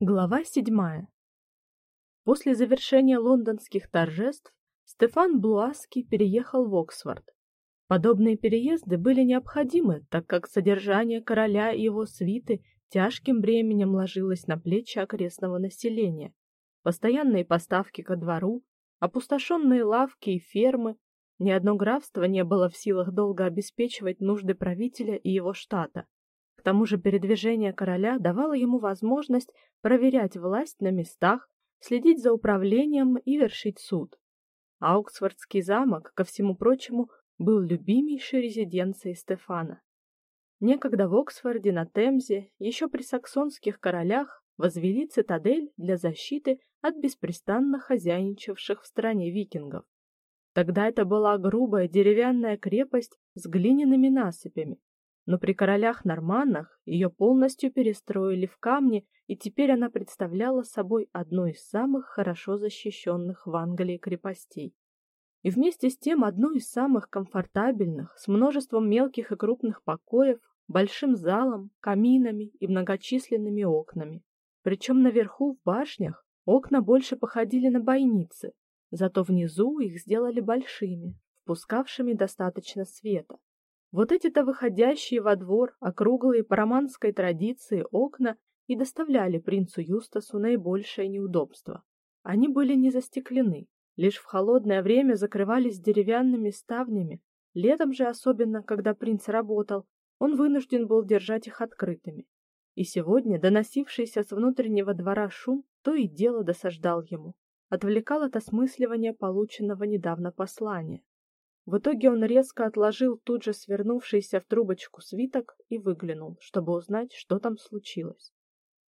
Глава седьмая. После завершения лондонских торжеств Стефан Блуаски переехал в Оксфорд. Подобные переезды были необходимы, так как содержание короля и его свиты тяжким бременем ложилось на плечи окрестного населения. Постоянные поставки ко двору, опустошенные лавки и фермы, ни одно графство не было в силах долго обеспечивать нужды правителя и его штата тому же передвижение короля давало ему возможность проверять власть на местах, следить за управлением и вершить суд. Ауксфордский замок, ко всему прочему, был любимейшей резиденцией Стефана. Некогда в Оксфорде на Темзе, еще при саксонских королях, возвели цитадель для защиты от беспрестанно хозяйничавших в стране викингов. Тогда это была грубая деревянная крепость с глиняными насыпями, но при королях-норманнах ее полностью перестроили в камни, и теперь она представляла собой одну из самых хорошо защищенных в Англии крепостей. И вместе с тем одну из самых комфортабельных, с множеством мелких и крупных покоев, большим залом, каминами и многочисленными окнами. Причем наверху в башнях окна больше походили на бойницы, зато внизу их сделали большими, впускавшими достаточно света. Вот эти-то выходящие во двор, округлые по романской традиции окна и доставляли принцу Юстасу наибольшее неудобство. Они были не застеклены, лишь в холодное время закрывались деревянными ставнями. Летом же особенно, когда принц работал, он вынужден был держать их открытыми. И сегодня доносившийся с внутреннего двора шум то и дело досаждал ему, отвлекал от осмысливания полученного недавно послания. В итоге он резко отложил тут же свернувшийся в трубочку свиток и выглянул, чтобы узнать, что там случилось.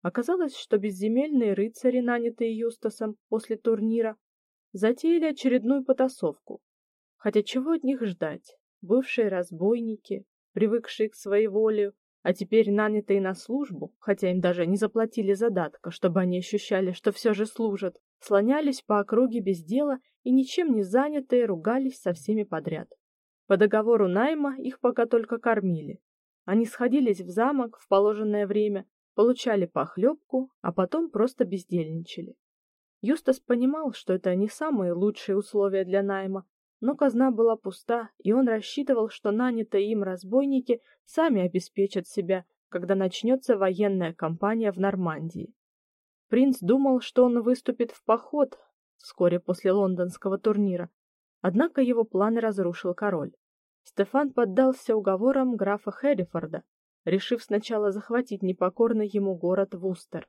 Оказалось, что безземельные рыцари, нанятые Юстасом после турнира, затеяли очередную потасовку. Хотя чего от них ждать? Бывшие разбойники, привыкшие к своей воле, а теперь нанятые на службу, хотя им даже не заплатили задатка, чтобы они ощущали, что все же служат, слонялись по округе без дела и ничем не занятые ругались со всеми подряд. По договору найма их пока только кормили. Они сходились в замок в положенное время, получали похлебку, а потом просто бездельничали. Юстас понимал, что это не самые лучшие условия для найма, но казна была пуста, и он рассчитывал, что нанятые им разбойники сами обеспечат себя, когда начнется военная кампания в Нормандии. Принц думал, что он выступит в поход вскоре после лондонского турнира, однако его планы разрушил король. Стефан поддался уговорам графа Хэррифорда, решив сначала захватить непокорный ему город Вустер.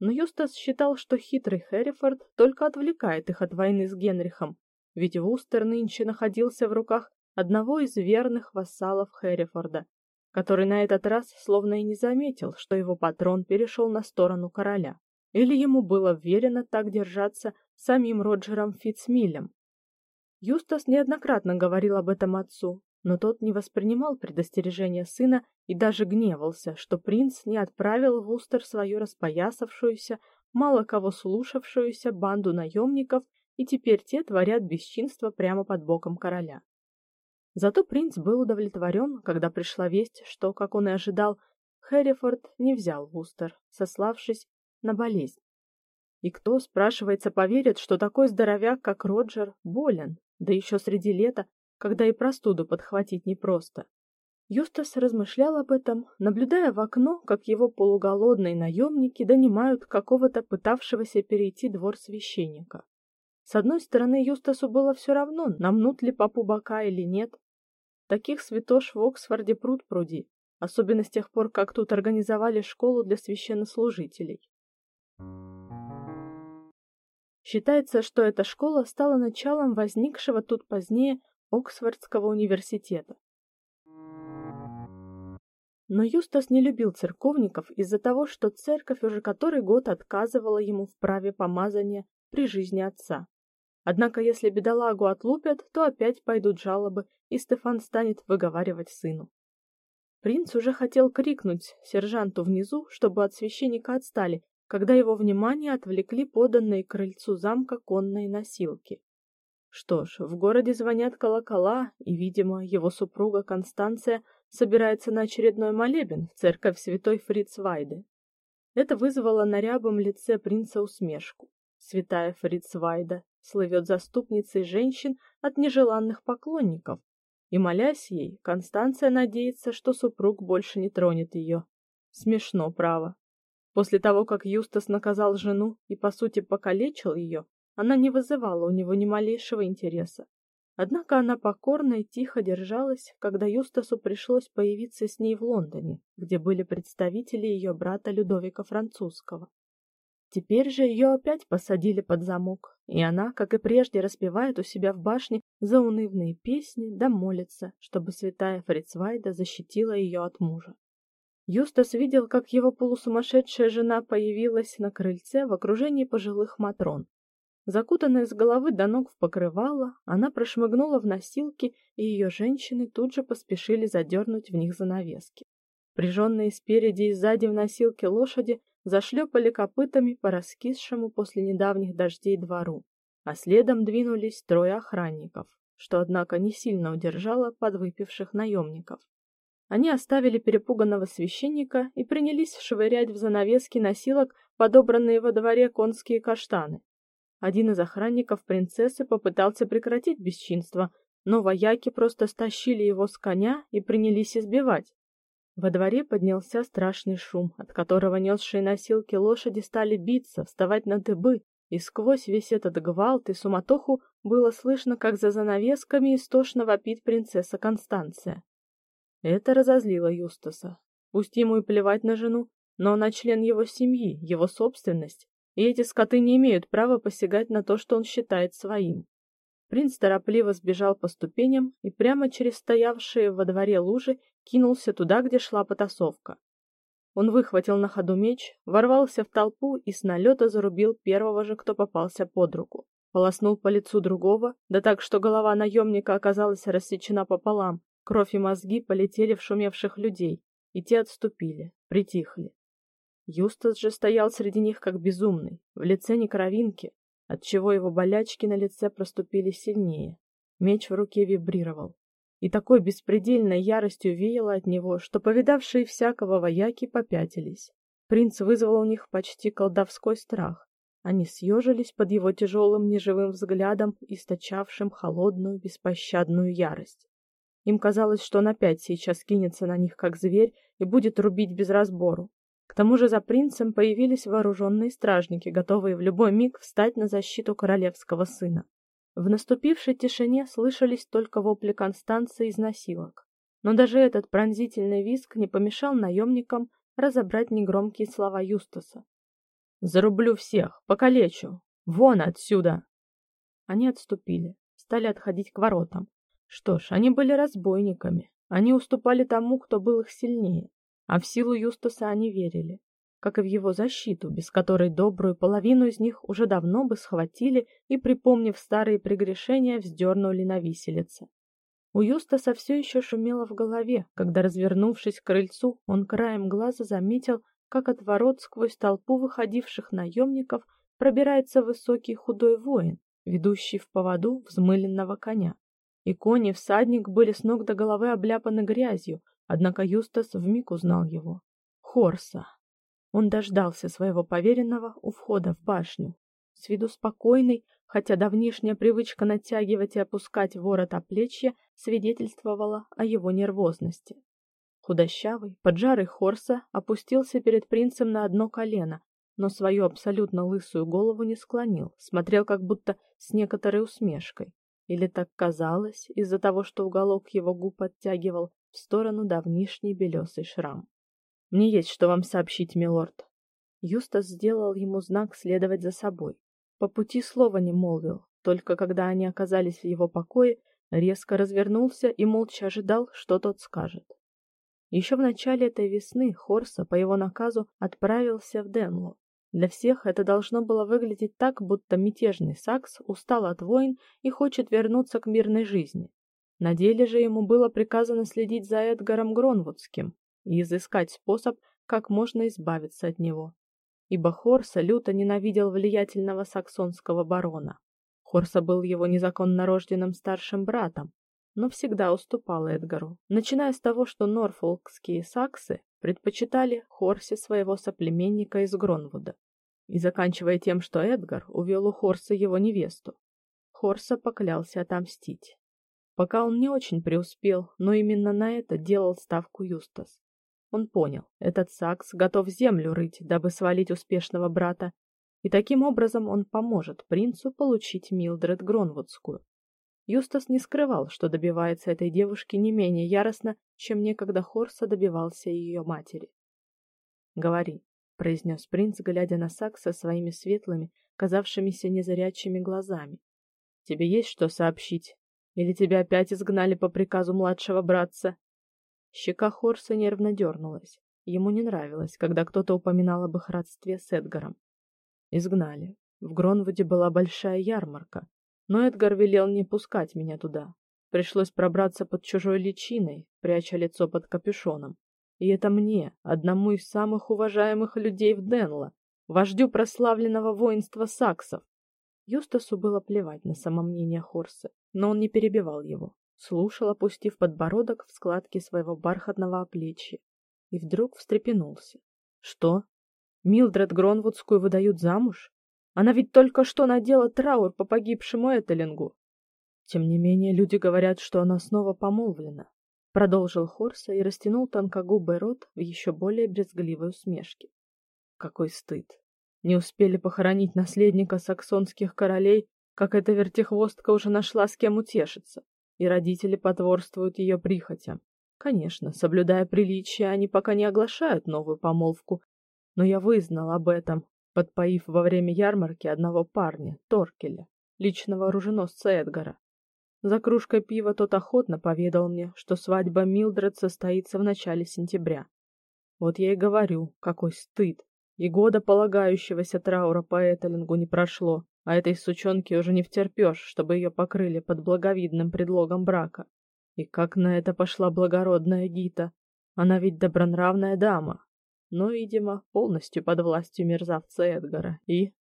Но Юстас считал, что хитрый Хэррифорд только отвлекает их от войны с Генрихом, ведь Вустер нынче находился в руках одного из верных вассалов Хэррифорда, который на этот раз словно и не заметил, что его патрон перешел на сторону короля. Или ему было верено так держаться самим Роджером Фитцмиллем. Юстас неоднократно говорил об этом отцу, но тот не воспринимал предостережения сына и даже гневался, что принц не отправил в Устер свою распоясавшуюся, мало кого слушавшуюся банду наемников, и теперь те творят бесчинство прямо под боком короля. Зато принц был удовлетворен, когда пришла весть, что, как он и ожидал, Хэррифорд не взял Вустер, сославшись на болезнь. И кто, спрашивается, поверит, что такой здоровяк, как Роджер, болен, да еще среди лета, когда и простуду подхватить непросто. Юстас размышлял об этом, наблюдая в окно, как его полуголодные наемники донимают какого-то пытавшегося перейти двор священника. С одной стороны, Юстасу было все равно, намнут ли папу бока или нет. Таких святош в Оксфорде пруд пруди, особенно с тех пор, как тут организовали школу для священнослужителей. Считается, что эта школа стала началом возникшего тут позднее Оксфордского университета. Но Юстас не любил церковников из-за того, что церковь уже который год отказывала ему в праве помазания при жизни отца. Однако если бедолагу отлупят, то опять пойдут жалобы, и Стефан станет выговаривать сыну. Принц уже хотел крикнуть сержанту внизу, чтобы от священника отстали, когда его внимание отвлекли поданные к крыльцу замка конные носилки. Что ж, в городе звонят колокола, и, видимо, его супруга Констанция собирается на очередной молебен в церковь Святой Фриц Вайды. Это вызвало на рябом лице принца усмешку. Святая Фрицвайда слывет заступницей женщин от нежеланных поклонников, и молясь ей, Констанция надеется, что супруг больше не тронет ее. Смешно, право. После того, как Юстас наказал жену и по сути покалечил ее, она не вызывала у него ни малейшего интереса. Однако она покорно и тихо держалась, когда Юстасу пришлось появиться с ней в Лондоне, где были представители ее брата Людовика Французского. Теперь же ее опять посадили под замок, и она, как и прежде, распевает у себя в башне заунывные песни да молится, чтобы святая Фрицвайда защитила ее от мужа. Юстас видел, как его полусумасшедшая жена появилась на крыльце в окружении пожилых матрон. Закутанная с головы до ног в покрывало, она прошмыгнула в носилки, и ее женщины тут же поспешили задернуть в них занавески. Приженные спереди и сзади в носилке лошади зашлепали копытами по раскисшему после недавних дождей двору, а следом двинулись трое охранников, что однако не сильно удержало подвыпивших наемников. Они оставили перепуганного священника и принялись швырять в занавески носилок подобранные во дворе конские каштаны. Один из охранников принцессы попытался прекратить бесчинство, но вояки просто стащили его с коня и принялись избивать. Во дворе поднялся страшный шум, от которого несшие носилки лошади стали биться, вставать на дыбы, и сквозь весь этот гвалт и суматоху было слышно, как за занавесками истошно вопит принцесса Констанция. Это разозлило Юстаса. Пусть ему и плевать на жену, но она член его семьи, его собственность, и эти скоты не имеют права посягать на то, что он считает своим. Принц торопливо сбежал по ступеням и прямо через стоявшие во дворе лужи кинулся туда, где шла потасовка. Он выхватил на ходу меч, ворвался в толпу и с налета зарубил первого же, кто попался под руку. Полоснул по лицу другого, да так, что голова наемника оказалась рассечена пополам. Кровь и мозги полетели в шумевших людей, и те отступили, притихли. Юстас же стоял среди них как безумный, в лице не кровинки, отчего его болячки на лице проступили сильнее. Меч в руке вибрировал, и такой беспредельной яростью веяло от него, что повидавшие всякого вояки попятились. Принц вызвал у них почти колдовской страх. Они съежились под его тяжелым неживым взглядом, источавшим холодную беспощадную ярость. Им казалось, что он опять сейчас кинется на них как зверь и будет рубить без разбору. К тому же за принцем появились вооруженные стражники, готовые в любой миг встать на защиту королевского сына. В наступившей тишине слышались только вопли Констанции из насилок. Но даже этот пронзительный визг не помешал наемникам разобрать негромкие слова Юстаса. «Зарублю всех, покалечу! Вон отсюда!» Они отступили, стали отходить к воротам. Что ж, они были разбойниками. Они уступали тому, кто был их сильнее. А в силу Юстаса они верили, как и в его защиту, без которой добрую половину из них уже давно бы схватили и, припомнив старые прегрешения, вздернули на виселице. У Юстаса все еще шумело в голове, когда, развернувшись к крыльцу, он краем глаза заметил, как от ворот сквозь толпу выходивших наемников пробирается высокий худой воин, ведущий в поводу взмыленного коня. И кони и всадник были с ног до головы обляпаны грязью, Однако Юстас вмиг узнал его. Хорса. Он дождался своего поверенного у входа в башню. С виду спокойный, хотя давнишняя привычка натягивать и опускать ворот оплечья свидетельствовала о его нервозности. Худощавый, поджарый Хорса опустился перед принцем на одно колено, но свою абсолютно лысую голову не склонил, смотрел как будто с некоторой усмешкой. Или так казалось из-за того, что уголок его губ оттягивал в сторону давнишний белесый шрам. Мне есть что вам сообщить, милорд. Юстас сделал ему знак следовать за собой. По пути слова не молвил, только когда они оказались в его покое, резко развернулся и молча ожидал, что тот скажет. Еще в начале этой весны Хорса по его наказу отправился в Денло. Для всех это должно было выглядеть так, будто мятежный Сакс устал от войн и хочет вернуться к мирной жизни. На деле же ему было приказано следить за Эдгаром Гронвудским и изыскать способ, как можно избавиться от него. Ибо Хорса люто ненавидел влиятельного саксонского барона. Хорса был его незаконно рожденным старшим братом, но всегда уступал Эдгару, начиная с того, что норфолкские саксы предпочитали Хорсе своего соплеменника из Гронвуда, и заканчивая тем, что Эдгар увел у Хорса его невесту. Хорса поклялся отомстить. Пока он не очень преуспел, но именно на это делал ставку Юстас. Он понял, этот Сакс готов землю рыть, дабы свалить успешного брата, и таким образом он поможет принцу получить Милдред Гронвудскую. Юстас не скрывал, что добивается этой девушки не менее яростно, чем некогда Хорса добивался ее матери. "Говори", произнес принц, глядя на Сакса своими светлыми, казавшимися незрячими глазами. "Тебе есть что сообщить?" Или тебя опять изгнали по приказу младшего братца? Щека Хорса нервно дернулась. Ему не нравилось, когда кто-то упоминал об их родстве с Эдгаром. Изгнали. В Гронвуде была большая ярмарка, но Эдгар велел не пускать меня туда. Пришлось пробраться под чужой личиной, пряча лицо под капюшоном. И это мне, одному из самых уважаемых людей в Денло, вождю прославленного воинства саксов. Юстасу было плевать на самомнение Хорса, но он не перебивал его, слушал, опустив подбородок в складки своего бархатного оплечья, и вдруг встрепенулся. Что? Милдред Гронвудскую выдают замуж? Она ведь только что надела траур по погибшему Этелингу. Тем не менее, люди говорят, что она снова помолвлена. Продолжил Хорса и растянул тонкогубый рот в еще более брезгливой усмешке. Какой стыд! Не успели похоронить наследника саксонских королей, как эта вертихвостка уже нашла с кем утешиться, и родители потворствуют ее прихотям. Конечно, соблюдая приличия, они пока не оглашают новую помолвку, но я вызнал об этом, подпоив во время ярмарки одного парня, Торкеля, личного оруженосца Эдгара. За кружкой пива тот охотно поведал мне, что свадьба Милдред состоится в начале сентября. Вот я и говорю, какой стыд, и года полагающегося траура по Этелингу не прошло, а этой сучонке уже не втерпёшь, чтобы ее покрыли под благовидным предлогом брака. И как на это пошла благородная Гита? Она ведь добронравная дама, но, видимо, полностью под властью мерзавца Эдгара. И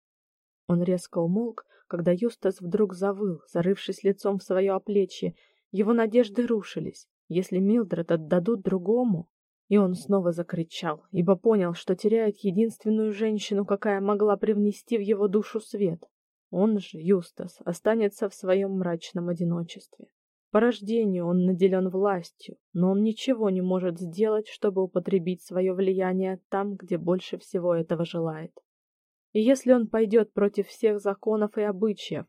он резко умолк, когда Юстас вдруг завыл, зарывшись лицом в свое оплечье. Его надежды рушились. Если Милдред отдадут другому, и он снова закричал, ибо понял, что теряет единственную женщину, какая могла привнести в его душу свет. Он же, Юстас, останется в своем мрачном одиночестве. По рождению он наделен властью, но он ничего не может сделать, чтобы употребить свое влияние там, где больше всего этого желает. И если он пойдет против всех законов и обычаев,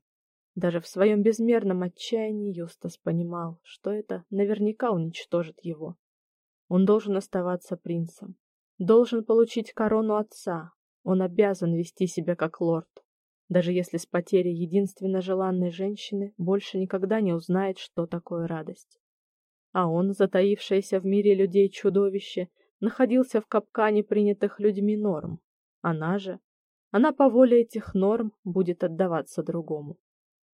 даже в своем безмерном отчаянии Юстас понимал, что это наверняка уничтожит его. Он должен оставаться принцем, должен получить корону отца. Он обязан вести себя как лорд, даже если с потерей единственно желанной женщины больше никогда не узнает, что такое радость. А он, затаившееся в мире людей чудовище, находился в капкане принятых людьми норм. Она же, она по воле этих норм будет отдаваться другому.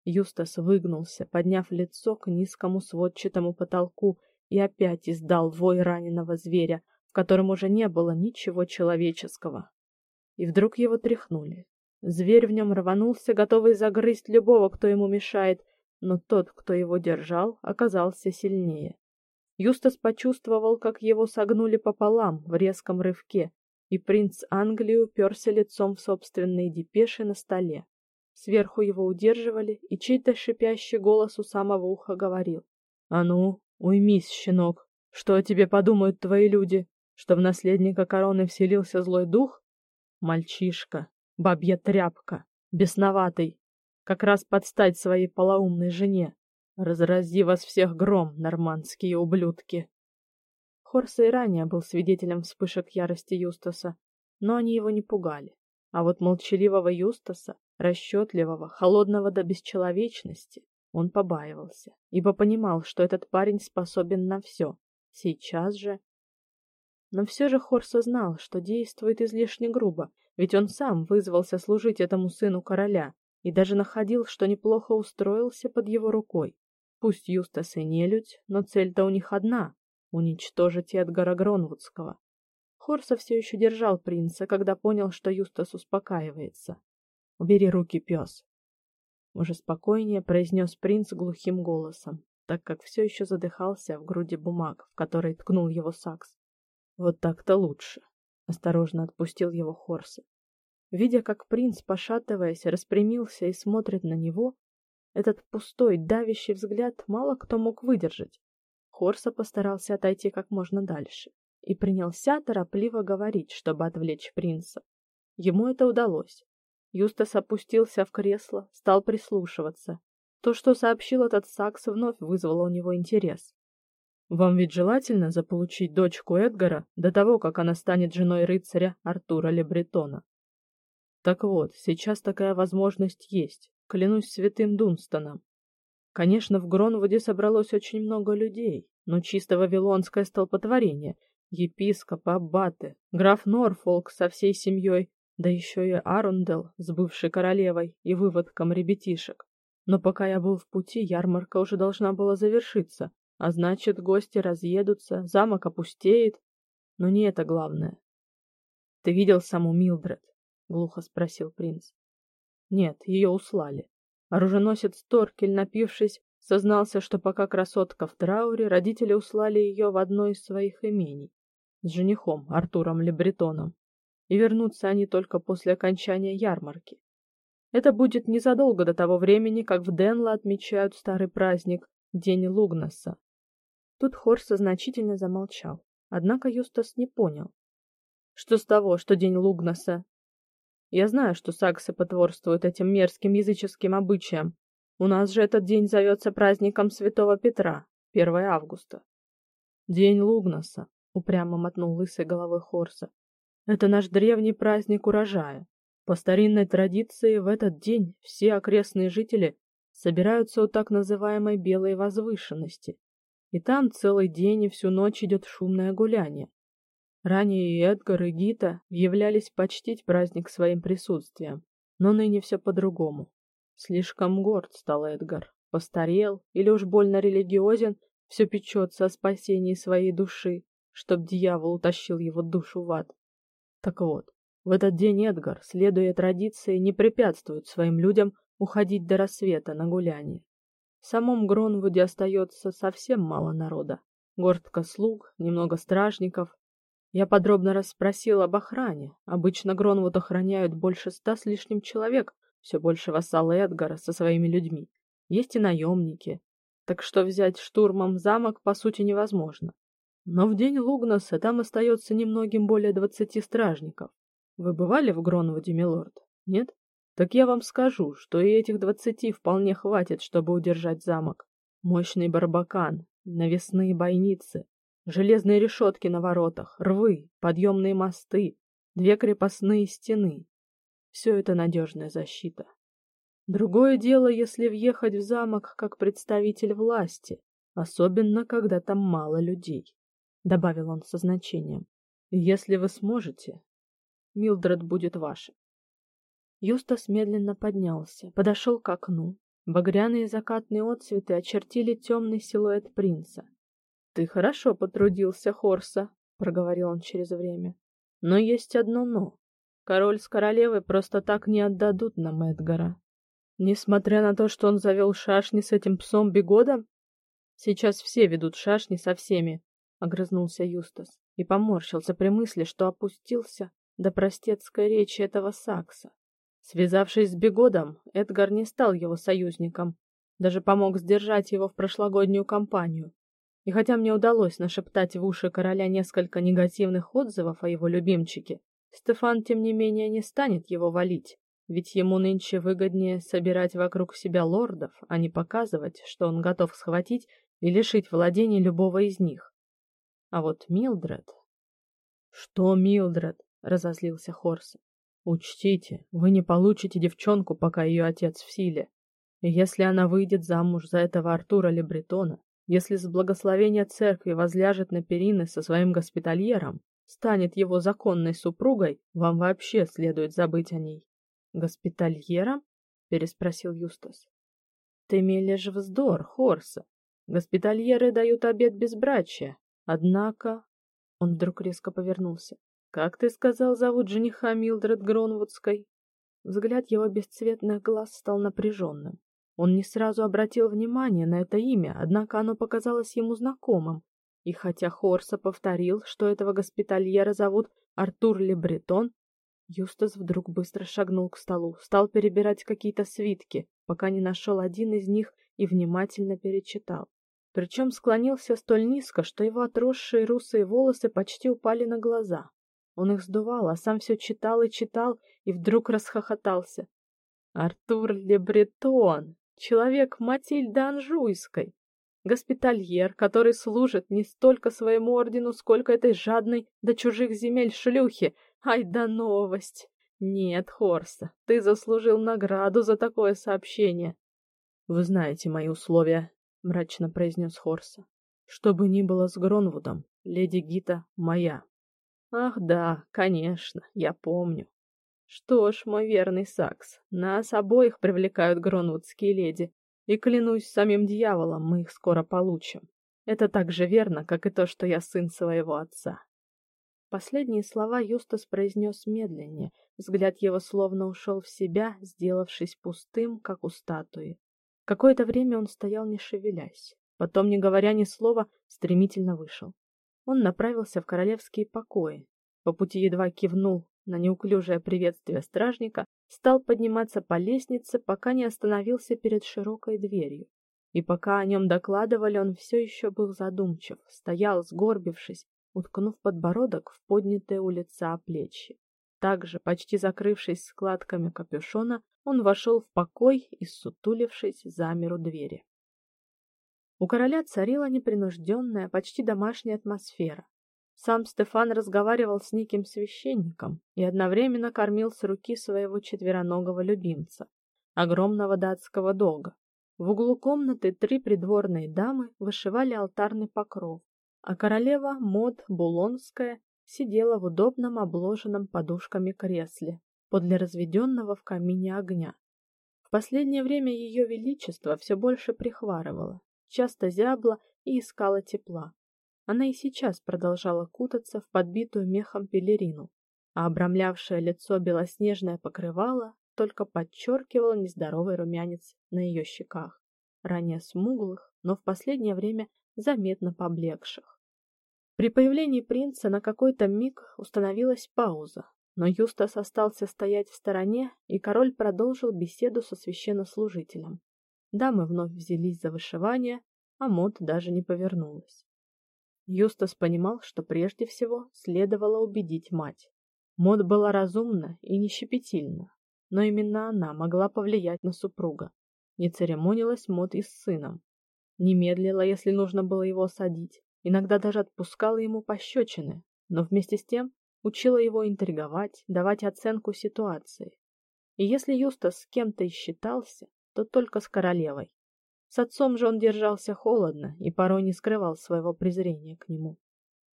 Юстас выгнулся, подняв лицо к низкому сводчатому потолку и опять издал вой раненого зверя, в котором уже не было ничего человеческого. И вдруг его тряхнули. Зверь в нем рванулся, готовый загрызть любого, кто ему мешает, но тот, кто его держал, оказался сильнее. Юстас почувствовал, как его согнули пополам в резком рывке, и принц Англии уперся лицом в собственные депеши на столе. Сверху его удерживали, и чей-то шипящий голос у самого уха говорил: "А ну, Уймись, щенок. Что о тебе подумают твои люди? Что в наследника короны вселился злой дух? Мальчишка, бабья тряпка, бесноватый, как раз подстать своей полоумной жене. Разрази вас всех гром, нормандские ублюдки. Хорса и ранее был свидетелем вспышек ярости Юстаса, но они его не пугали. А вот молчаливого Юстаса, расчетливого, холодного до бесчеловечности, он побаивался, ибо понимал, что этот парень способен на все. Сейчас же но все же Хорса знал, что действует излишне грубо, ведь он сам вызвался служить этому сыну короля и даже находил, что неплохо устроился под его рукой. Пусть Юстас и не людь, но цель-то у них одна уничтожить Эдгара Гронвудского. Хорса все еще держал принца, когда понял, что Юстас успокаивается. Убери руки, пес уже спокойнее произнес принц глухим голосом, так как все еще задыхался в груди бумаг, в которые ткнул его сакс. Вот так-то лучше. Осторожно отпустил его Хорса. Видя, как принц, пошатываясь, распрямился и смотрит на него, этот пустой, давящий взгляд мало кто мог выдержать. Хорса постарался отойти как можно дальше и принялся торопливо говорить, чтобы отвлечь принца. Ему это удалось. Юстас опустился в кресло, стал прислушиваться. То, что сообщил этот Сакс, вновь вызвало у него интерес. Вам ведь желательно заполучить дочку Эдгара до того, как она станет женой рыцаря Артура Лебретона. Так вот, сейчас такая возможность есть. Клянусь святым Дунстоном. Конечно, в Гронвуде собралось очень много людей, но чисто вавилонское столпотворение. Епископ, аббаты, граф Норфолк со всей семьей, да еще и Арундел с бывшей королевой и выводком ребятишек. Но пока я был в пути, ярмарка уже должна была завершиться, а значит, гости разъедутся, замок опустеет. Но не это главное. Ты видел саму Милдред? глухо спросил принц. Нет, ее услали. Оруженосец Торкель, напившись, сознался, что пока красотка в трауре, родители услали ее в одно из своих имений с женихом Артуром Лебретоном. И вернутся они только после окончания ярмарки. Это будет незадолго до того времени, как в Денло отмечают старый праздник День Лугнаса. Тут Хорса значительно замолчал. Однако Юстас не понял. Что с того, что День Лугнаса я знаю, что саксы потворствуют этим мерзким языческим обычаям. У нас же этот день зовется праздником Святого Петра, 1 августа. День Лугнаса, упрямо мотнул лысой головой Хорса. Это наш древний праздник урожая. По старинной традиции в этот день все окрестные жители собираются у так называемой белой возвышенности. И там целый день и всю ночь идет шумное гуляние. Ранее и Эдгар, и Гита являлись почтить праздник своим присутствием, но ныне все по-другому. Слишком горд стал Эдгар, постарел или уж больно религиозен, все печется о спасении своей души, чтоб дьявол утащил его душу в ад. Так вот, в этот день Эдгар, следуя традиции, не препятствует своим людям уходить до рассвета на гуляние. В самом Гронвуде остается совсем мало народа. Горстка слуг, немного стражников, я подробно расспросил об охране. Обычно Гронвуд охраняют больше ста с лишним человек, все больше вассалы Эдгара со своими людьми. Есть и наемники. Так что взять штурмом замок по сути невозможно. Но в день Лугнаса там остается немногим более двадцати стражников. Вы бывали в Гронвуде, милорд? Нет? Так я вам скажу, что и этих двадцати вполне хватит, чтобы удержать замок. Мощный барбакан, навесные бойницы, Железные решетки на воротах, рвы, подъемные мосты, две крепостные стены. Все это надежная защита. Другое дело, если въехать в замок как представитель власти, особенно когда там мало людей, добавил он со значением. Если вы сможете, Милдред будет ваша. Юстас медленно поднялся, подошел к окну. Багряные закатные отсветы очертили темный силуэт принца. Ты хорошо потрудился, Хорса, проговорил он через время. Но есть одно но. Король с королевой просто так не отдадут нам Эдгара. Несмотря на то, что он завел шашни с этим псом Бегодом, сейчас все ведут шашни со всеми, огрызнулся Юстас и поморщился при мысли, что опустился до простецкой речи этого сакса. Связавшись с Бегодом, Эдгар не стал его союзником, даже помог сдержать его в прошлогоднюю кампанию. И хотя мне удалось нашептать в уши короля несколько негативных отзывов о его любимчике, Стефан тем не менее не станет его валить, ведь ему нынче выгоднее собирать вокруг себя лордов, а не показывать, что он готов схватить и лишить владений любого из них. А вот Милдред... Что Милдред? разозлился Хорс. Учтите, вы не получите девчонку, пока ее отец в силе. И если она выйдет замуж за этого Артура Лебретона, если с благословения церкви возляжет на перины со своим госпитальером, станет его законной супругой, вам вообще следует забыть о ней. Госпитальером? переспросил Юстас. Ты мелешь вздор, Хорса. Госпитальеры дают обет безбрачия. Однако, он вдруг резко повернулся. Как ты сказал, зовут жениха Милдред Гронвудской? Взгляд его бесцветных глаз стал напряженным. Он не сразу обратил внимание на это имя, однако оно показалось ему знакомым. И хотя Хорса повторил, что этого госпитальера зовут Артур Лебретон, Юстас вдруг быстро шагнул к столу, стал перебирать какие-то свитки, пока не нашел один из них и внимательно перечитал. Причем склонился столь низко, что его отросшие русые волосы почти упали на глаза. Он их сдувал, а сам все читал и читал, и вдруг расхохотался. Артур Лебретон, человек Матильды Анжуйской, госпитальер, который служит не столько своему ордену, сколько этой жадной до чужих земель шлюхе. Ай да новость! Нет, Хорса, ты заслужил награду за такое сообщение. Вы знаете мои условия, мрачно произнес Хорса. Что бы ни было с Гронвудом, леди Гита моя. Ах да, конечно, я помню. Что ж, мой верный Сакс, нас обоих привлекают гронвудские леди, и клянусь самим дьяволом, мы их скоро получим. Это так же верно, как и то, что я сын своего отца. Последние слова Юстас произнес медленнее, взгляд его словно ушел в себя, сделавшись пустым, как у статуи. Какое-то время он стоял не шевелясь, потом, не говоря ни слова, стремительно вышел он направился в королевские покои. По пути едва кивнул на неуклюжее приветствие стражника, стал подниматься по лестнице, пока не остановился перед широкой дверью. И пока о нем докладывали, он все еще был задумчив, стоял, сгорбившись, уткнув подбородок в поднятые у лица плечи. Также, почти закрывшись складками капюшона, он вошел в покой и, сутулившись, замер у двери. У короля царила непринужденная, почти домашняя атмосфера. Сам Стефан разговаривал с неким священником и одновременно кормил с руки своего четвероногого любимца, огромного датского дога. В углу комнаты три придворные дамы вышивали алтарный покров, а королева Мод Булонская сидела в удобном обложенном подушками кресле подле разведенного в камине огня. В последнее время ее величество все больше прихварывало, часто зябла и искала тепла. Она и сейчас продолжала кутаться в подбитую мехом пелерину, а обрамлявшее лицо белоснежное покрывало только подчеркивало нездоровый румянец на ее щеках, ранее смуглых, но в последнее время заметно поблекших. При появлении принца на какой-то миг установилась пауза, но Юстас остался стоять в стороне, и король продолжил беседу со священнослужителем. Дамы вновь взялись за вышивание, а Мод даже не повернулась. Юстас понимал, что прежде всего следовало убедить мать. Мод была разумна и не щепетильна, но именно она могла повлиять на супруга. Не церемонилась Мод и с сыном, не медлила, если нужно было его садить, иногда даже отпускала ему пощечины, но вместе с тем учила его интриговать, давать оценку ситуации. И если Юстас с кем-то и считался, то только с королевой. С отцом же он держался холодно и порой не скрывал своего презрения к нему.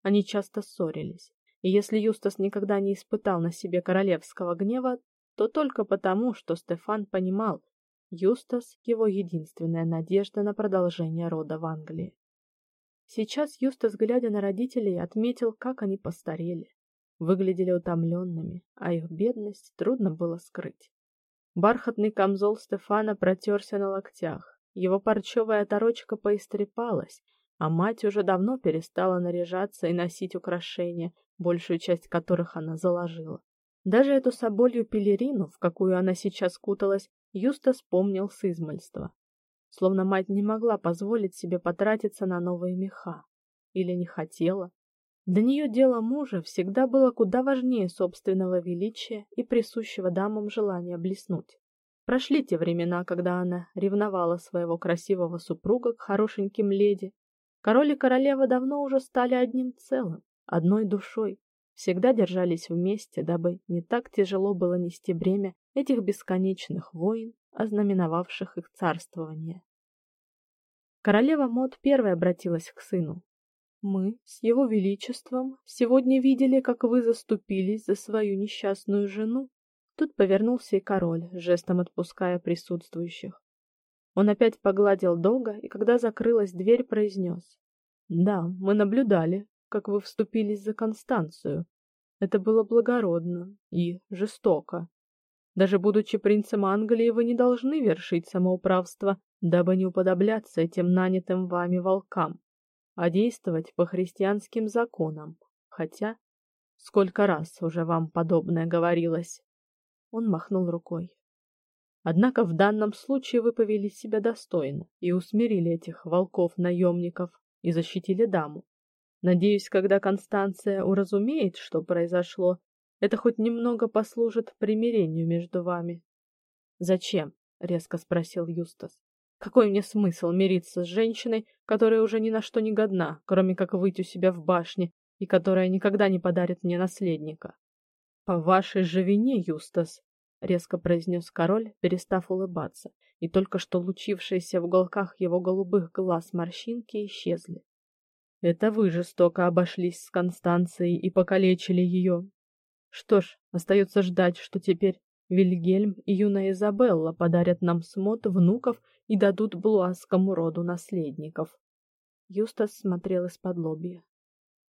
Они часто ссорились, и если Юстас никогда не испытал на себе королевского гнева, то только потому, что Стефан понимал, Юстас его единственная надежда на продолжение рода в Англии. Сейчас Юстас, глядя на родителей, отметил, как они постарели, выглядели утомленными, а их бедность трудно было скрыть. Бархатный камзол Стефана протерся на локтях. Его парчевая оторочка поистрепалась, а мать уже давно перестала наряжаться и носить украшения, большую часть которых она заложила. Даже эту соболью пелерину, в какую она сейчас куталась, Юста вспомнил с измальства. Словно мать не могла позволить себе потратиться на новые меха. Или не хотела. Для нее дело мужа всегда было куда важнее собственного величия и присущего дамам желания блеснуть. Прошли те времена, когда она ревновала своего красивого супруга к хорошеньким леди. Король и королева давно уже стали одним целым, одной душой, всегда держались вместе, дабы не так тяжело было нести бремя этих бесконечных войн, ознаменовавших их царствование. Королева Мод первой обратилась к сыну, мы с его величеством сегодня видели, как вы заступились за свою несчастную жену. Тут повернулся и король, жестом отпуская присутствующих. Он опять погладил Дога и когда закрылась дверь, произнес: "Да, мы наблюдали, как вы вступились за Констанцию. Это было благородно и жестоко. Даже будучи принцем Англии, вы не должны вершить самоуправство, дабы не уподобляться этим нанятым вами волкам. а действовать по христианским законам. Хотя, сколько раз уже вам подобное говорилось? Он махнул рукой. Однако в данном случае вы повели себя достойно и усмирили этих волков-наемников и защитили даму. Надеюсь, когда Констанция уразумеет, что произошло, это хоть немного послужит примирению между вами. Зачем? резко спросил Юстас. Какой мне смысл мириться с женщиной, которая уже ни на что не годна, кроме как выйти у себя в башне, и которая никогда не подарит мне наследника? По вашей же вине, Юстас, резко произнес король, перестав улыбаться, и только что лучившиеся в уголках его голубых глаз морщинки исчезли. Это вы жестоко обошлись с Констанцией и покалечили ее. Что ж, остается ждать, что теперь Вильгельм и юная Изабелла подарят нам смот внуков и дадут блуасскому роду наследников. Юстас смотрел из-под лобья.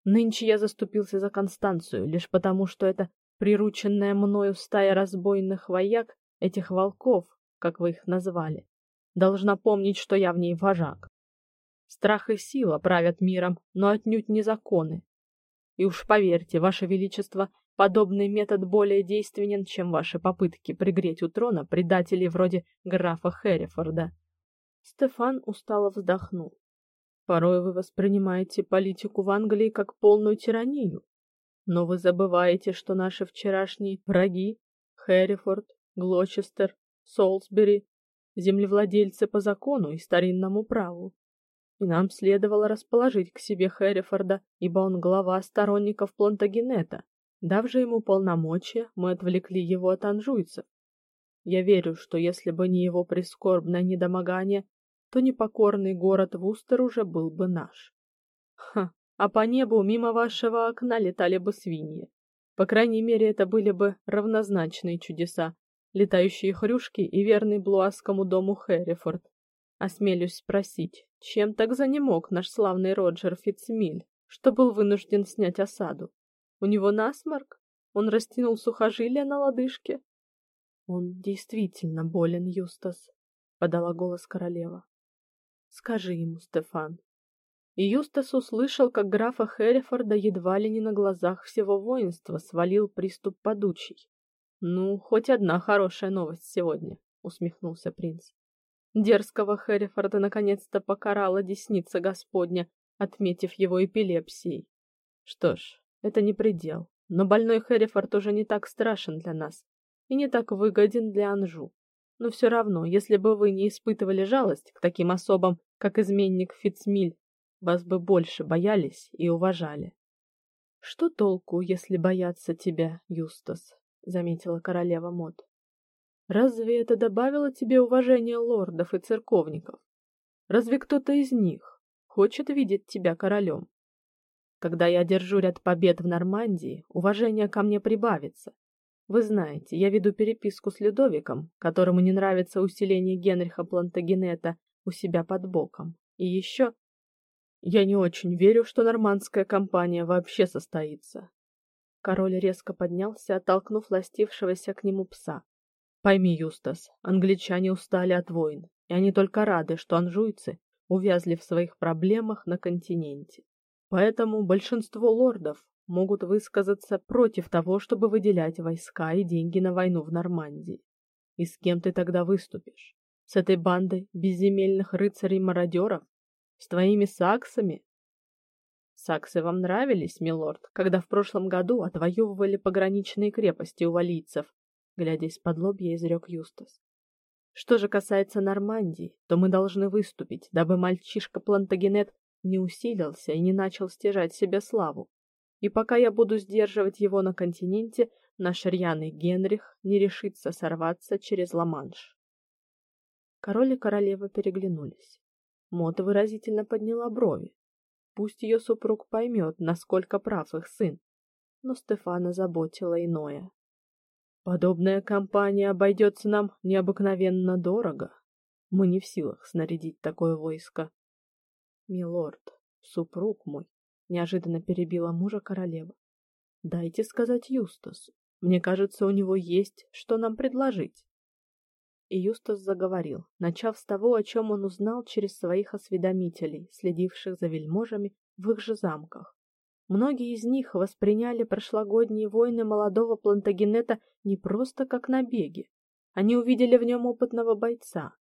Нынче я заступился за Констанцию лишь потому, что это прирученная мною стая разбойных вояк, этих волков, как вы их назвали, должна помнить, что я в ней вожак. Страх и сила правят миром, но отнюдь не законы. И уж поверьте, ваше величество, подобный метод более действенен, чем ваши попытки пригреть у трона предателей вроде графа Херрифорда. Стефан устало вздохнул. Порой вы воспринимаете политику в Англии как полную тиранию, но вы забываете, что наши вчерашние враги Хэррифорд, Глочестер, Солсбери землевладельцы по закону и старинному праву. И нам следовало расположить к себе Хэррифорда, ибо он глава сторонников Плантагенета. Дав же ему полномочия, мы отвлекли его от анжуйцев. Я верю, что если бы не его прискорбное недомогание, то непокорный город Вустер уже был бы наш. Ха, а по небу мимо вашего окна летали бы свиньи. По крайней мере, это были бы равнозначные чудеса, летающие хрюшки и верный блуасскому дому Хэррифорд. Осмелюсь спросить, чем так занемог наш славный Роджер Фитцмиль, что был вынужден снять осаду? У него насморк? Он растянул сухожилия на лодыжке? Он действительно болен, Юстас, подала голос королева. Скажи ему, Стефан, и Юстас услышал, как графа Херрифорда едва ли не на глазах всего воинства свалил приступ подучий. Ну, хоть одна хорошая новость сегодня, усмехнулся принц. Дерзкого Херрифорда наконец-то покарала десница Господня, отметив его эпилепсией. Что ж, это не предел, но больной Херрифорд уже не так страшен для нас и не так выгоден для Анжу. Но все равно, если бы вы не испытывали жалость к таким особам, как изменник Фицмиль вас бы больше боялись и уважали. Что толку, если боятся тебя, Юстас, заметила королева Мод. Разве это добавило тебе уважения лордов и церковников? Разве кто-то из них хочет видеть тебя королем? Когда я держу ряд побед в Нормандии, уважение ко мне прибавится. Вы знаете, я веду переписку с Людовиком, которому не нравится усиление Генриха Плантагенета у себя под боком. И еще я не очень верю, что нормандская кампания вообще состоится. Король резко поднялся, оттолкнув ластившегося к нему пса. Пойми, Юстас, англичане устали от войн, и они только рады, что анжуйцы увязли в своих проблемах на континенте. Поэтому большинство лордов могут высказаться против того, чтобы выделять войска и деньги на войну в Нормандии. И с кем ты тогда выступишь? С этой бандой безземельных рыцарей-мародеров? С твоими саксами? Саксы вам нравились, милорд, когда в прошлом году отвоевывали пограничные крепости у валийцев, глядя из-под лобья, изрек Юстас. Что же касается Нормандии, то мы должны выступить, дабы мальчишка Плантагенет не усилился и не начал стяжать себе славу. И пока я буду сдерживать его на континенте, наш рьяный Генрих не решится сорваться через Ла-Манш. Король и королева переглянулись. Мота выразительно подняла брови. Пусть ее супруг поймет, насколько прав их сын, но Стефана заботило иное. Подобная компания обойдется нам необыкновенно дорого. Мы не в силах снарядить такое войско. Милорд, супруг мой, неожиданно перебила мужа королева. Дайте сказать Юстасу. Мне кажется, у него есть что нам предложить. и Юстас заговорил, начав с того, о чем он узнал через своих осведомителей, следивших за вельможами в их же замках. Многие из них восприняли прошлогодние войны молодого Плантагенета не просто как набеги. Они увидели в нем опытного бойца.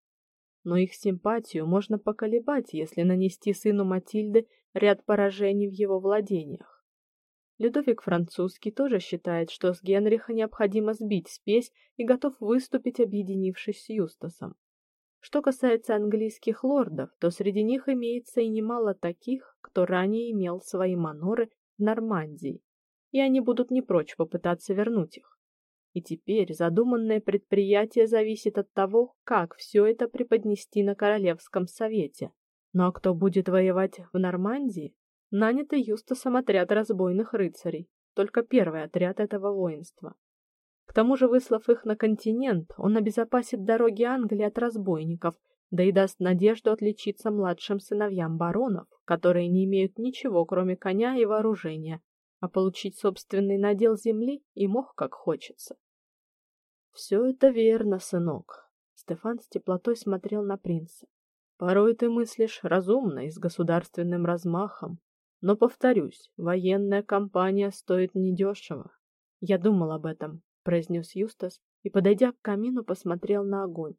Но их симпатию можно поколебать, если нанести сыну Матильды ряд поражений в его владениях. Людовик Французский тоже считает, что с Генриха необходимо сбить спесь и готов выступить, объединившись с Юстасом. Что касается английских лордов, то среди них имеется и немало таких, кто ранее имел свои маноры Нормандии, и они будут не прочь попытаться вернуть их. И теперь задуманное предприятие зависит от того, как все это преподнести на королевском совете. Но ну а кто будет воевать в Нормандии? Нанятый Юстасом отряд разбойных рыцарей, только первый отряд этого воинства. К тому же, выслав их на континент, он обезопасит дороги Англии от разбойников да и даст надежду отличиться младшим сыновьям баронов, которые не имеют ничего, кроме коня и вооружения, а получить собственный надел земли и мох как хочется. Все это верно, сынок. Стефан с теплотой смотрел на принца. Порой ты мыслишь разумно и с государственным размахом, но повторюсь, военная кампания стоит недешево. Я думал об этом, произнес Юстас и, подойдя к камину, посмотрел на огонь.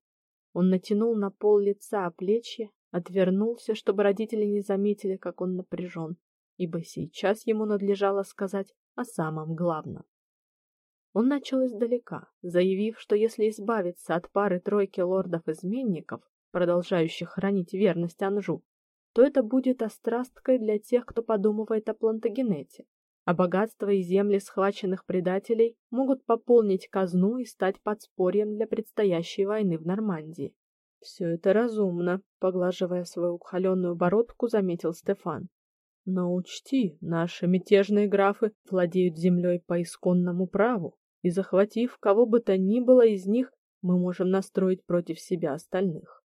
Он натянул на пол лица плечи, отвернулся, чтобы родители не заметили, как он напряжен, ибо сейчас ему надлежало сказать о самом главном. Он начал издалека, заявив, что если избавиться от пары-тройки лордов-изменников, продолжающих хранить верность Анжу, то это будет острасткой для тех, кто подумывает о Плантагенете, а богатства и земли схваченных предателей могут пополнить казну и стать подспорьем для предстоящей войны в Нормандии. Все это разумно, поглаживая свою ухоленную бородку, заметил Стефан. Но учти, наши мятежные графы владеют землей по исконному праву, и захватив кого бы то ни было из них, мы можем настроить против себя остальных.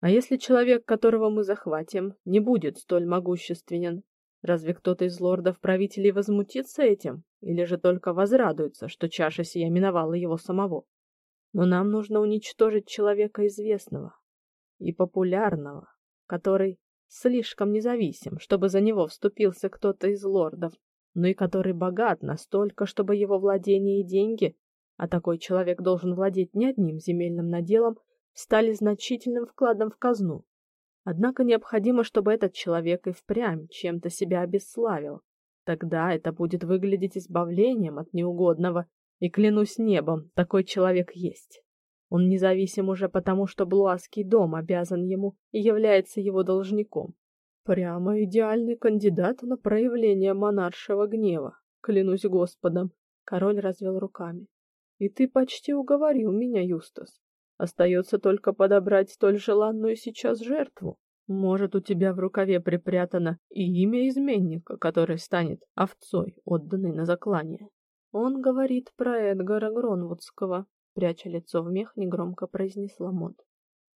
А если человек, которого мы захватим, не будет столь могущественен, Разве кто-то из лордов-правителей возмутится этим, или же только возрадуется, что чаша сия миновала его самого? Но нам нужно уничтожить человека известного и популярного, который слишком независим, чтобы за него вступился кто-то из лордов, но и который богат настолько, чтобы его владения и деньги, а такой человек должен владеть не одним земельным наделом, стали значительным вкладом в казну. Однако необходимо, чтобы этот человек и впрямь чем-то себя обесславил. Тогда это будет выглядеть избавлением от неугодного, и клянусь небом, такой человек есть. Он независим уже потому, что Блуаский дом обязан ему и является его должником. Прямо идеальный кандидат на проявление монаршего гнева. Клянусь Господом, король развел руками. И ты почти уговорил меня, Юстас. Остается только подобрать столь желанную сейчас жертву. Может, у тебя в рукаве припрятано и имя изменника, который станет овцой, отданной на заклание. Он говорит про Эдгара Гронвудского, пряча лицо в мех, негромко произнесла Мод.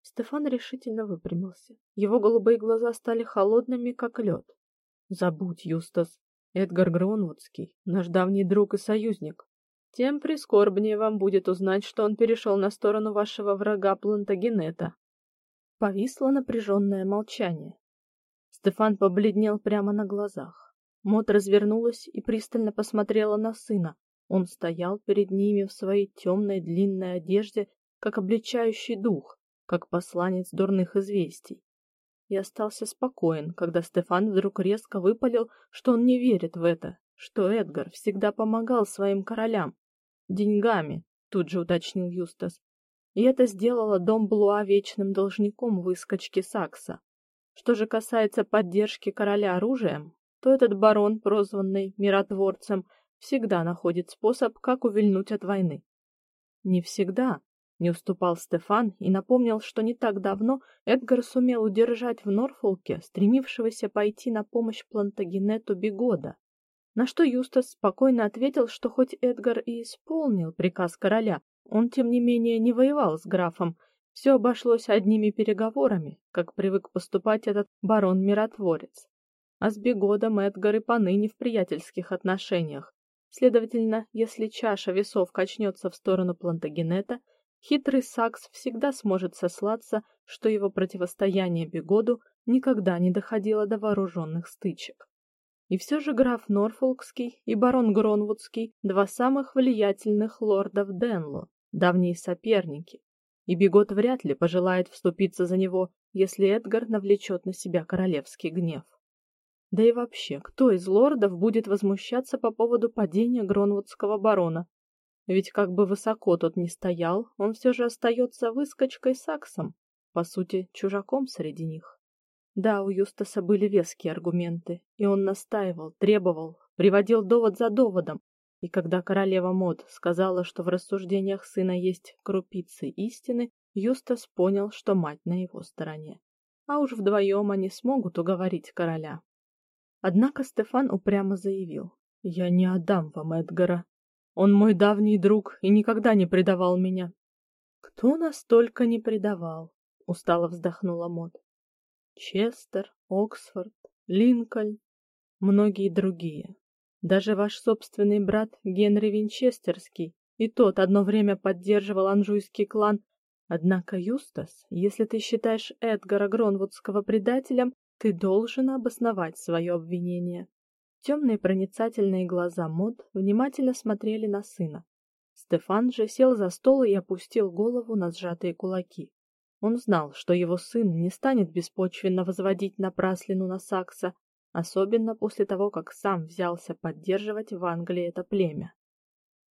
Стефан решительно выпрямился. Его голубые глаза стали холодными, как лед. Забудь, Юстас. Эдгар Гронвудский, наш давний друг и союзник тем прискорбнее вам будет узнать, что он перешел на сторону вашего врага Плантагенета. Повисло напряженное молчание. Стефан побледнел прямо на глазах. Мот развернулась и пристально посмотрела на сына. Он стоял перед ними в своей темной длинной одежде, как обличающий дух, как посланец дурных известий. И остался спокоен, когда Стефан вдруг резко выпалил, что он не верит в это, что Эдгар всегда помогал своим королям, деньгами, тут же уточнил Юстас. И это сделало дом Блуа вечным должником выскочки Сакса. Что же касается поддержки короля оружием, то этот барон, прозванный миротворцем, всегда находит способ, как увильнуть от войны. Не всегда, не уступал Стефан и напомнил, что не так давно Эдгар сумел удержать в Норфолке стремившегося пойти на помощь Плантагенету Бигода. На что Юстас спокойно ответил, что хоть Эдгар и исполнил приказ короля, он тем не менее не воевал с графом. Все обошлось одними переговорами, как привык поступать этот барон-миротворец. А с Бегодом Эдгар и поныне в приятельских отношениях. Следовательно, если чаша весов качнется в сторону Плантагенета, хитрый Сакс всегда сможет сослаться, что его противостояние Бегоду никогда не доходило до вооруженных стычек. И все же граф Норфолкский и барон Гронвудский два самых влиятельных лордов Денло, давние соперники, и Бегот вряд ли пожелает вступиться за него, если Эдгар навлечет на себя королевский гнев. Да и вообще, кто из лордов будет возмущаться по поводу падения Гронвудского барона? Ведь как бы высоко тот ни стоял, он все же остается выскочкой саксом, по сути, чужаком среди них. Да, у Юстаса были веские аргументы, и он настаивал, требовал, приводил довод за доводом. И когда королева Мод сказала, что в рассуждениях сына есть крупицы истины, Юстас понял, что мать на его стороне. А уж вдвоем они смогут уговорить короля. Однако Стефан упрямо заявил: "Я не отдам вам Эдгара. Он мой давний друг и никогда не предавал меня". Кто настолько не предавал? устало вздохнула Мод. Честер, Оксфорд, Линкольн, многие другие. Даже ваш собственный брат Генри Винчестерский, и тот одно время поддерживал анжуйский клан. Однако, Юстас, если ты считаешь Эдгара Гронвудского предателем, ты должен обосновать свое обвинение. Темные проницательные глаза Мод внимательно смотрели на сына. Стефан же сел за стол и опустил голову на сжатые кулаки. Он знал, что его сын не станет беспочвенно возводить напраслину на Сакса, особенно после того, как сам взялся поддерживать в Англии это племя.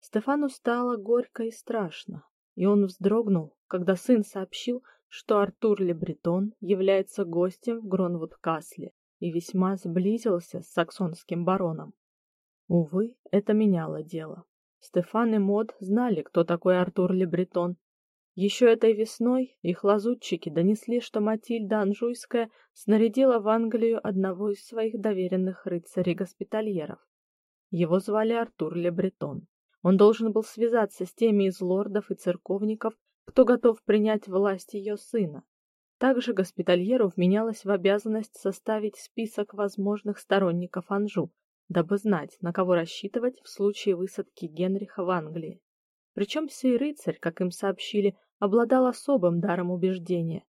Стефану стало горько и страшно, и он вздрогнул, когда сын сообщил, что Артур Лебретон является гостем в Гронвуд-Касле и весьма сблизился с саксонским бароном. Увы, это меняло дело. Стефан и Мод знали, кто такой Артур Лебретон, еще этой весной их лазутчики донесли, что Матильда Анжуйская снарядила в Англию одного из своих доверенных рыцарей-госпитальеров. Его звали Артур Лебретон. Он должен был связаться с теми из лордов и церковников, кто готов принять власть ее сына. Также госпитальеру вменялось в обязанность составить список возможных сторонников Анжу, дабы знать, на кого рассчитывать в случае высадки Генриха в Англии. Причем сей рыцарь, как им сообщили, обладал особым даром убеждения.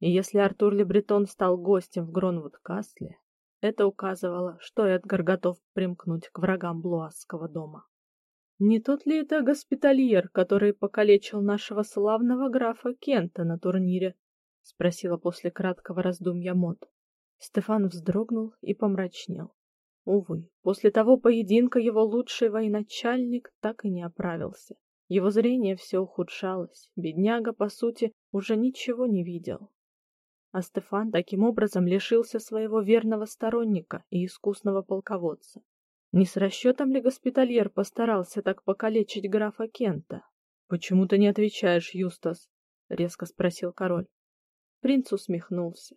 И если Артур Лебретон стал гостем в Гронвуд-Касле, это указывало, что Эдгар готов примкнуть к врагам Блуасского дома. Не тот ли это госпитальер, который покалечил нашего славного графа Кента на турнире? спросила после краткого раздумья Мот. Стефан вздрогнул и помрачнел. Увы, после того поединка его лучший военачальник так и не оправился. Его зрение все ухудшалось. Бедняга, по сути, уже ничего не видел. А Стефан таким образом лишился своего верного сторонника и искусного полководца. Не с расчетом ли госпитальер постарался так покалечить графа Кента? Почему ты не отвечаешь, Юстас? резко спросил король. Принц усмехнулся.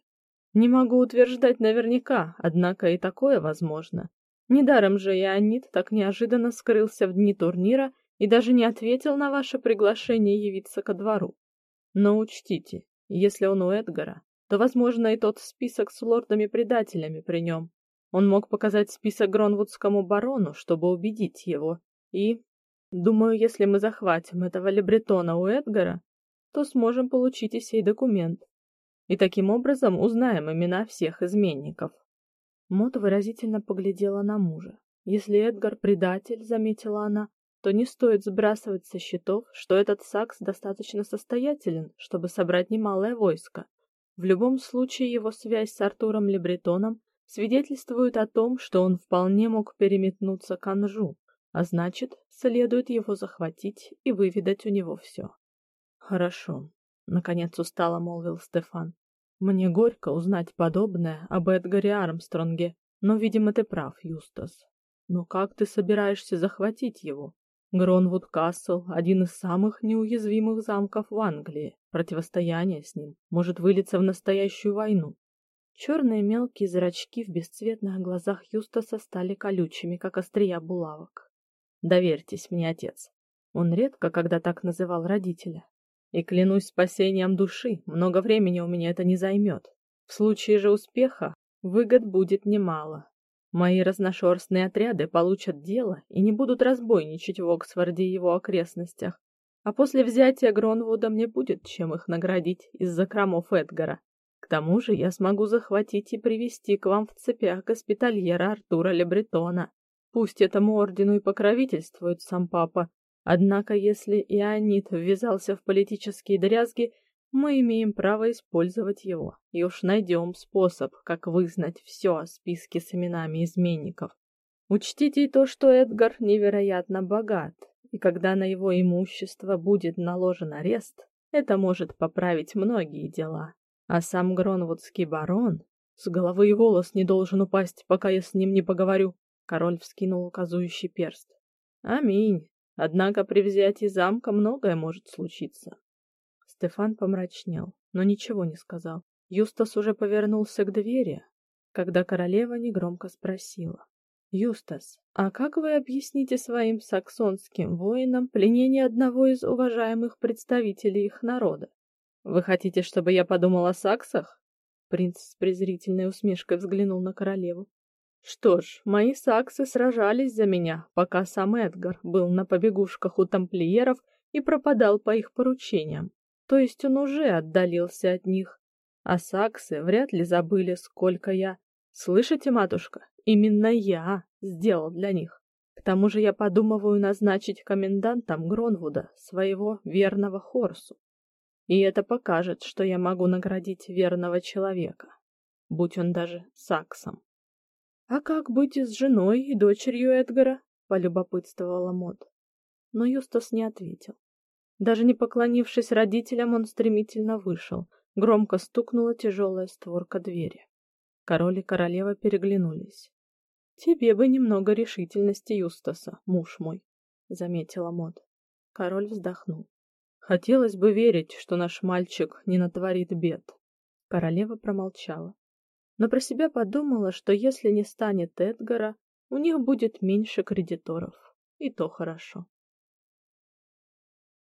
Не могу утверждать наверняка, однако и такое возможно. Недаром же Ионит так неожиданно скрылся в дни турнира и даже не ответил на ваше приглашение явиться ко двору. Но учтите, если он у Эдгара, то, возможно, и тот список с лордами-предателями при нем. Он мог показать список Гронвудскому барону, чтобы убедить его. И, думаю, если мы захватим этого лебретона у Эдгара, то сможем получить и сей документ. И таким образом узнаем имена всех изменников. Мот выразительно поглядела на мужа. Если Эдгар предатель, заметила она, то не стоит сбрасывать со счетов, что этот Сакс достаточно состоятелен, чтобы собрать немалое войско. В любом случае его связь с Артуром Лебретоном свидетельствует о том, что он вполне мог переметнуться к Анжу, а значит, следует его захватить и выведать у него все. Хорошо, наконец устало молвил Стефан. Мне горько узнать подобное об Эдгаре Армстронге, но, видимо, ты прав, Юстас. Но как ты собираешься захватить его? Гронвуд Касл – один из самых неуязвимых замков в Англии. Противостояние с ним может вылиться в настоящую войну. Черные мелкие зрачки в бесцветных глазах Юстаса стали колючими, как острия булавок. Доверьтесь мне, отец. Он редко когда так называл родителя. И клянусь спасением души, много времени у меня это не займет. В случае же успеха выгод будет немало. Мои разношерстные отряды получат дело и не будут разбойничать в Оксфорде и его окрестностях. А после взятия Гронвуда мне будет чем их наградить из закромов Эдгара. Тому же я смогу захватить и привести к вам в цепях госпитальера Артура Лебретона. Пусть этому ордену и покровительствует сам папа, однако если Ионит ввязался в политические дрязги, мы имеем право использовать его, и уж найдем способ, как вызнать все о списке с именами изменников. Учтите и то, что Эдгар невероятно богат, и когда на его имущество будет наложен арест, это может поправить многие дела. А сам Гронвудский барон с головы и волос не должен упасть, пока я с ним не поговорю. Король вскинул указующий перст. Аминь. Однако при взятии замка многое может случиться. Стефан помрачнел, но ничего не сказал. Юстас уже повернулся к двери, когда королева негромко спросила: "Юстас, а как вы объясните своим саксонским воинам пленение одного из уважаемых представителей их народа? Вы хотите, чтобы я подумал о саксах?" Принц с презрительной усмешкой взглянул на королеву. Что ж, мои саксы сражались за меня, пока сам Эдгар был на побегушках у тамплиеров и пропадал по их поручениям. То есть он уже отдалился от них. А саксы вряд ли забыли, сколько я... Слышите, матушка? Именно я сделал для них. К тому же я подумываю назначить комендантом Гронвуда своего верного Хорсу. И это покажет, что я могу наградить верного человека, будь он даже саксом. А как быть с женой и дочерью Эдгара? полюбопытствовала Мод. Но Юстас не ответил. Даже не поклонившись родителям, он стремительно вышел. Громко стукнула тяжелая створка двери. Король и королева переглянулись. Тебе бы немного решительности, Юстаса, муж мой, заметила Мод. Король вздохнул. Хотелось бы верить, что наш мальчик не натворит бед. Королева промолчала но про себя подумала, что если не станет Эдгара, у них будет меньше кредиторов. И то хорошо.